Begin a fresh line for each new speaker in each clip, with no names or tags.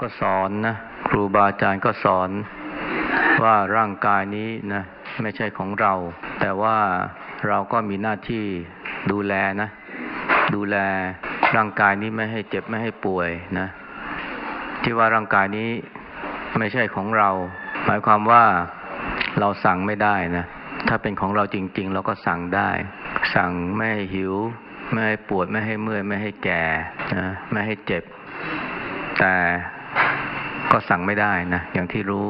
ก็สอนนะครูบาอาจารย์ก็สอนว่าร่างกายนี้นะไม่ใช่ของเรา แต่ว่าเราก็มีหน้าที่ดูแลนะ ดูแลร่างกายนี้ไม่ให้เจ็บไม่ให้ป่วยนะ ที่ว่าร่างกายนี้ไม่ใช่ของเรา หมายความว่าเราสั่งไม่ได้นะ ถ้าเป็นของเราจริง ๆ เราก็สั่งได้ สั่งไม่ให้หิว ไม่ให้ปวดไม่ให้เมื่อย ไม่ให้แก่นะไม่ให้เจ็บ แต่ ก็สั่งไม่ได้นะ อย่างที่รู้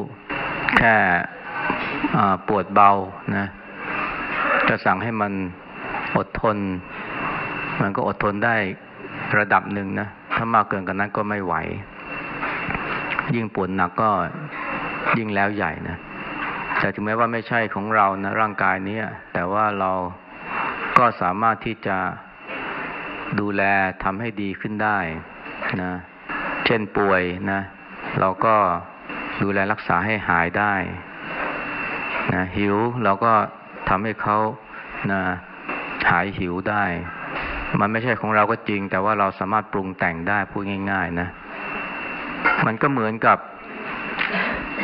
แค่ปวดเบานะ จะสั่งให้มันอดทน มันก็อดทนได้ระดับหนึ่งนะ ถ้ามากเกินกันนั้นก็ไม่ไหว ยิ่งปวดหนักก็ยิ่งแล้วใหญ่นะแต่ถึงแม้ว่าไม่ใช่ของเรานะ ร่างกายนี้แต่ว่าเราก็สามารถที่จะดูแลทำให้ดีขึ้นได้นะ เช่นป่วยนะ เราก็ดูแลรักษาให้หายได้นะหิวเราก็ทำให้เขานะหายหิวได้ มันไม่ใช่ของเราก็จริง แต่ว่าเราสามารถปรุงแต่งได้พูดง่าย ๆ นะ มันก็เหมือนกับ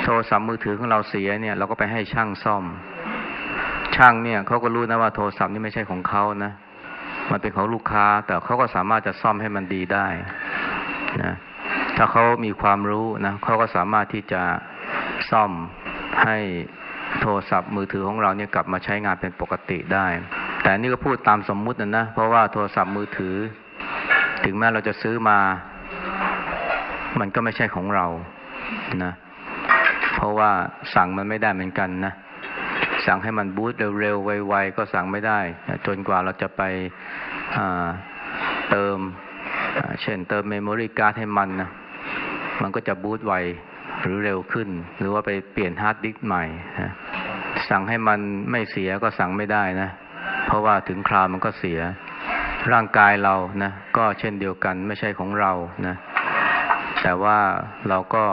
โทรศัพท์มือถือของเราเสียเนี่ย เราก็ไปให้ช่างซ่อม ช่างเนี่ยเขาก็รู้นะว่าโทรศัพท์นี่ไม่ใช่ของเขานะมันเป็นของลูกค้า แต่เขาก็สามารถจะซ่อมให้มันดีได้นะ ถ้าเขามีความรู้นะเขาก็สามารถที่จะซ่อมให้โทรศัพท์มือถือของเราเนี่ยกลับมาใช้งานเป็นปกติได้ แต่นี่ก็พูดตามสมมุตินะนะ เพราะว่าโทรศัพท์มือถือ ถึงแม้เราจะซื้อมา มันก็ไม่ใช่ของเรานะ เพราะว่าสั่งมันไม่ได้เหมือนกันนะสั่งให้มันบูตเร็วๆไวๆก็สั่งไม่ได้ จนกว่าเราจะไปเติม เช่นเติม memory card ให้มันนะ มันก็จะบูตไวหรือเร็วขึ้น หรือว่าไปเปลี่ยน hard disk ใหม่นะสั่งให้มันไม่เสียก็สั่งไม่ได้นะ เพราะว่าถึงคราวมันก็เสีย ร่างกายเรานะก็เช่นเดียวกันไม่ใช่ของเรานะ แต่ว่าเราก็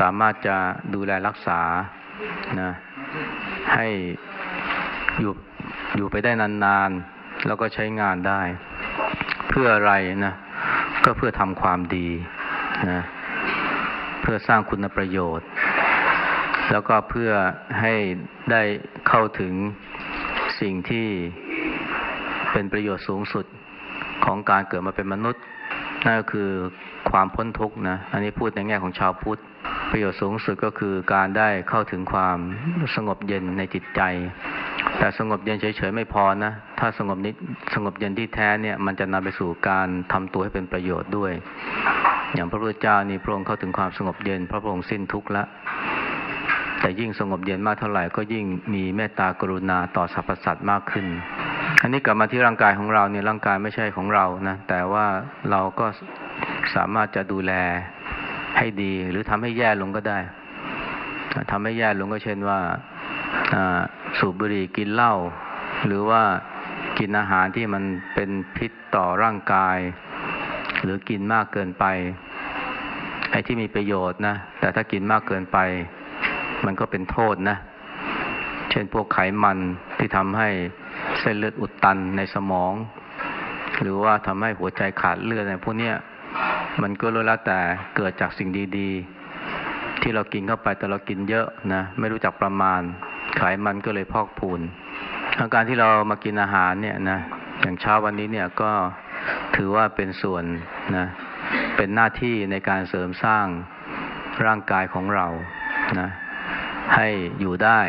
สามารถจะดูแลรักษานะให้อยู่อยู่ไปได้นานๆ แล้วก็ใช้งานได้ เพื่ออะไรนะ ก็เพื่อทำความดี นะเพื่อสร้างคุณประโยชน์ แล้วก็เพื่อให้ได้เข้าถึงสิ่งที่เป็นประโยชน์สูงสุดของการเกิดมาเป็นมนุษย์ นั่นก็คือความพ้นทุกข์นะ อันนี้พูดในแง่ของชาวพุทธ ประโยชน์สูงสุดก็คือการได้เข้าถึงความสงบเย็นในจิตใจ แต่สงบเย็นเฉยๆไม่พอนะ ถ้าสงบนิดสงบเย็นที่แท้เนี่ย มันจะนำไปสู่การทำตัวให้เป็นประโยชน์ด้วย อย่างพระพุทธเจ้านี่พระองค์เข้าถึงความสงบเย็น พระองค์สิ้นทุกข์ละ แต่ยิ่งสงบเย็นมากเท่าไหร่ก็ยิ่งมีเมตตากรุณาต่อสรรพสัตว์มากขึ้น อันนี้กลับมาที่ร่างกายของเราเนี่ยร่างกายไม่ใช่ของเรานะ แต่ว่าเราก็สามารถจะดูแลให้ดีหรือทำให้แย่ลงก็ได้ทำให้แย่ลงก็เช่นว่าสูบบุหรี่กินเหล้าหรือว่ากินอาหารที่มันเป็นพิษต่อร่างกาย หรือกินมากเกินไป ไอ้ที่มีประโยชน์นะ แต่ถ้ากินมากเกินไป มันก็เป็นโทษนะ เช่นพวกไขมันที่ทำให้เส้นเลือดอุดตันในสมอง หรือว่าทำให้หัวใจขาดเลือดเนี่ยพวกเนี้ยมันก็รู้แล้วแต่เกิดจากสิ่งดีๆ ที่เรากินเข้าไปแต่เรากินเยอะนะ ไม่รู้จักประมาณไขมันก็เลยพอกพูนอาการที่เรามากินอาหารเนี่ยนะอย่างเช้าวันนี้เนี่ยก็ ถือว่าเป็นส่วนนะเป็นหน้าที่ในการเสริมสร้างร่างกายของเรานะให้อยู่ได้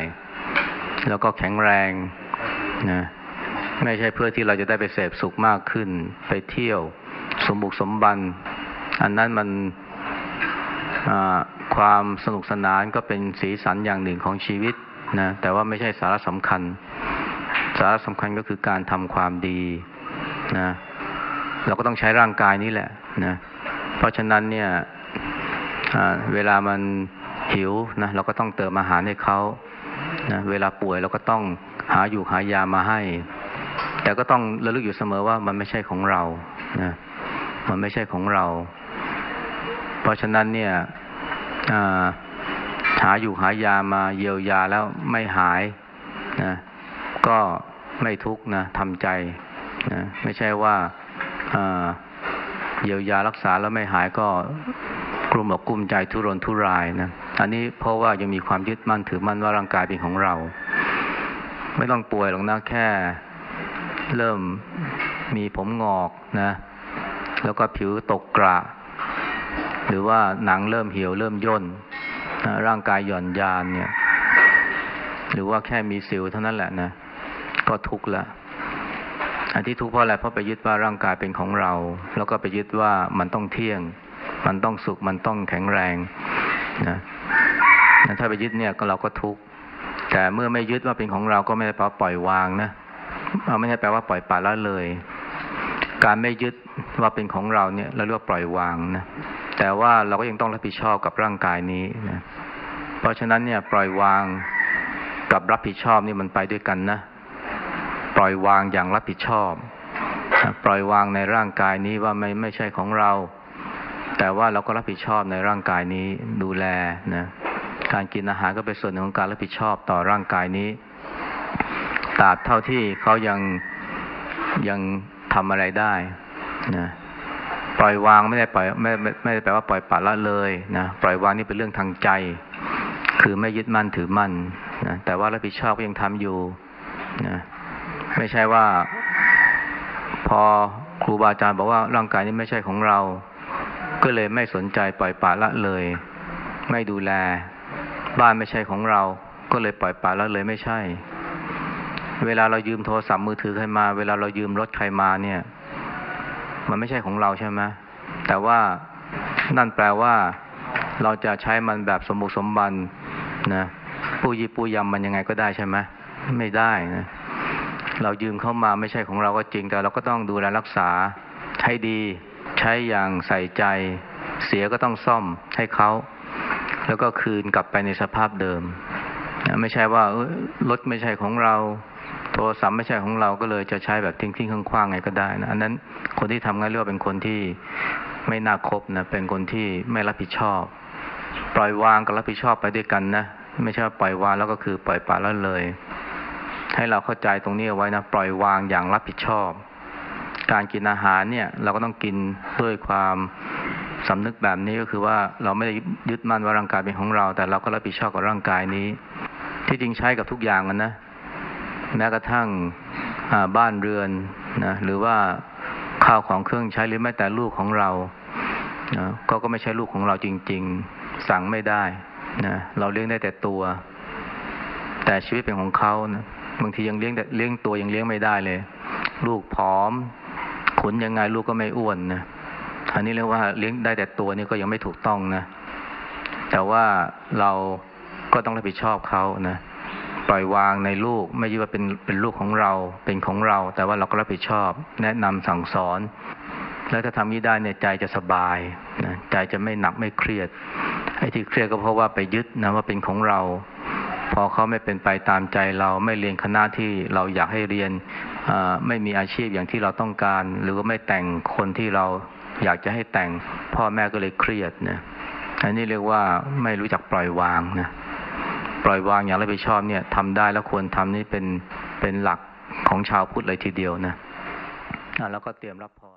แล้วก็แข็งแรงนะไม่ใช่เพื่อที่เราจะได้ไปเสพสุขมากขึ้น ไปเที่ยวสมบุกสมบัน อันนั้นมันความสนุกสนานก็เป็นสีสันอย่างหนึ่งของชีวิตนะแต่ว่าไม่ใช่สาระสำคัญ สาระสำคัญก็คือการทำความดีนะ เราก็ต้องใช้ร่างกายนี้แหละนะ เพราะฉะนั้นเนี่ยเวลามันหิวนะเราก็ต้องเติมอาหารให้เขานะเวลาป่วยเราก็ต้องหาอยู่หายามาให้ แต่ก็ต้องระลึกอยู่เสมอว่ามันไม่ใช่ของเรานะมันไม่ใช่ของเรา เพราะฉะนั้นเนี่ยหาอยู่หายามาเยียวยาแล้วไม่หายนะก็ไม่ทุกนะทำใจนะไม่ใช่ว่า เยียวยารักษาแล้วไม่หายก็กลุ่มอกกลุ้มใจทุรนทุรายนะอันนี้เพราะว่ายังมีความยึดมั่นถือมั่นว่าร่างกายเป็นของเรา ไม่ต้องป่วยหรอกนะแค่ เริ่มมีผมงอกนะ แล้วก็ผิวตกกระ หรือว่าหนังเริ่มเหี่ยวเริ่มย่นนะร่างกายหย่อนยานเนี่ย หรือว่าแค่มีสิวเท่านั้นแหละนะ ก็ทุกข์ละ อันที่ทุกข์เพราะอะไรเพราะไปยึดว่าร่างกายเป็นของเรา แล้วก็ไปยึดว่ามันต้องเที่ยง มันต้องสุข มันต้องแข็งแรงนะถ้าไปยึดเนี่ยก็เราก็ทุกข์แต่เมื่อไม่ยึดว่าเป็นของเราก็ไม่ได้แปลว่าปล่อยวางนะเอาไม่ใช่แปลว่าปล่อยปละละเลย การไม่ยึดว่าเป็นของเราเนี่ยเราเรียกว่าปล่อยวางนะแต่ว่าเราก็ยังต้องรับผิดชอบกับร่างกายนี้นะเพราะฉะนั้นเนี่ยปล่อยวางกับรับผิดชอบนี่มันไปด้วยกันนะ ปล่อยวางอย่างรับผิดชอบ ปล่อยวางในร่างกายนี้ว่าไม่ไม่ใช่ของเรา แต่ว่าเราก็รับผิดชอบในร่างกายนี้ดูแลนะการกินอาหารก็เป็นส่วนหนึ่งของการรับผิดชอบต่อร่างกายนี้ตราบเท่าที่เขายังยังทำอะไรได้นะปล่อยวางไม่ได้ปล่อยไม่ไม่ไม่ได้แปลว่าปล่อยปละละเลยนะปล่อยวางนี่เป็นเรื่องทางใจ คือไม่ยึดมั่นถือมั่นนะแต่ว่ารับผิดชอบก็ยังทำอยู่นะ ไม่ใช่ว่า พอครูบาอาจารย์บอกว่าร่างกายนี้ไม่ใช่ของเรา ก็เลยไม่สนใจปล่อยปละละเลย ไม่ดูแล บ้านไม่ใช่ของเรา ก็เลยปล่อยปละละเลยไม่ใช่ เวลาเรายืมโทรศัพท์มือถือใครมา เวลาเรายืมรถใครมาเนี่ย มันไม่ใช่ของเราใช่ไหมแต่ว่านั่นแปลว่า เราจะใช้มันแบบสมบุกสมบันนะปูยีปูยำมันยังไงก็ได้ใช่ไหมไม่ได้นะ เรายืมเข้ามาไม่ใช่ของเราก็จริง แต่เราก็ต้องดูแลรักษาให้ดีใช้อย่างใส่ใจ เสียก็ต้องซ่อมให้เขาแล้วก็คืนกลับไปในสภาพเดิม ไม่ใช่ว่ารถไม่ใช่ของเรา โทรศัพท์ไม่ใช่ของเราก็เลยจะใช้แบบทิ้งทิ้งๆคว้างๆไงก็ได้นะอันนั้นคนที่ทำงั้นเรียกว่าเป็นคนที่ไม่น่าคบนะเป็นคนที่ไม่รับผิดชอบ ปล่อยวางกับรับผิดชอบไปด้วยกันนะไม่ใช่ปล่อยวางแล้วก็คือปล่อยปละละเลย ให้เราเข้าใจตรงนี้เอาไว้นะ ปล่อยวางอย่างรับผิดชอบ การกินอาหารเนี่ยเราก็ต้องกินด้วยความสำนึกแบบนี้ก็คือว่าเราไม่ได้ยึดมั่นว่าร่างกายเป็นของเรา แต่เราก็รับผิดชอบกับร่างกายนี้ ที่จริงใช้กับทุกอย่างกันนะแม้กระทั่งบ้านเรือนนะหรือว่าข้าวของเครื่องใช้หรือแม้แต่ลูกของเรานะก็ก็ไม่ใช่ลูกของเราจริง ๆ สั่งไม่ได้นะเราเลี้ยงได้แต่ตัว แต่ชีวิตเป็นของเขานะ บางทียังเลี้ยงแต่เลี้ยงตัวยังเลี้ยงไม่ได้เลย ลูกผอมขนยังไงลูกก็ไม่อ้วนนะอันนี้เรียกว่าเลี้ยงได้แต่ตัวนี่ก็ยังไม่ถูกต้องนะ แต่ว่าเราก็ต้องรับผิดชอบเขานะปล่อยวางในลูกไม่ยึดว่าเป็นเป็นลูกของเราเป็นของเรา แต่ว่าเราก็รับผิดชอบ แนะนำสั่งสอน แล้วถ้าทำนี้ได้เนี่ยใจจะสบายนะใจจะไม่หนักไม่เครียดไอ้ที่เครียดก็เพราะว่าไปยึดนะว่าเป็นของเรา พอเขาไม่เป็นไปตามใจเราไม่เรียนคณะที่เราอยากให้เรียนไม่มีอาชีพอย่างที่เราต้องการ หรือว่าไม่แต่งคนที่เราอยากจะให้แต่งพ่อแม่ก็เลยเครียดนะอันนี้เรียกว่าไม่รู้จักปล่อยวางนะปล่อยวางอย่างรับผิดชอบเนี่ยทำได้แล้วควรทำนี่เป็นเป็นหลักของชาวพุทธเลยทีเดียวนะะแล้วก็เตรียมรับพร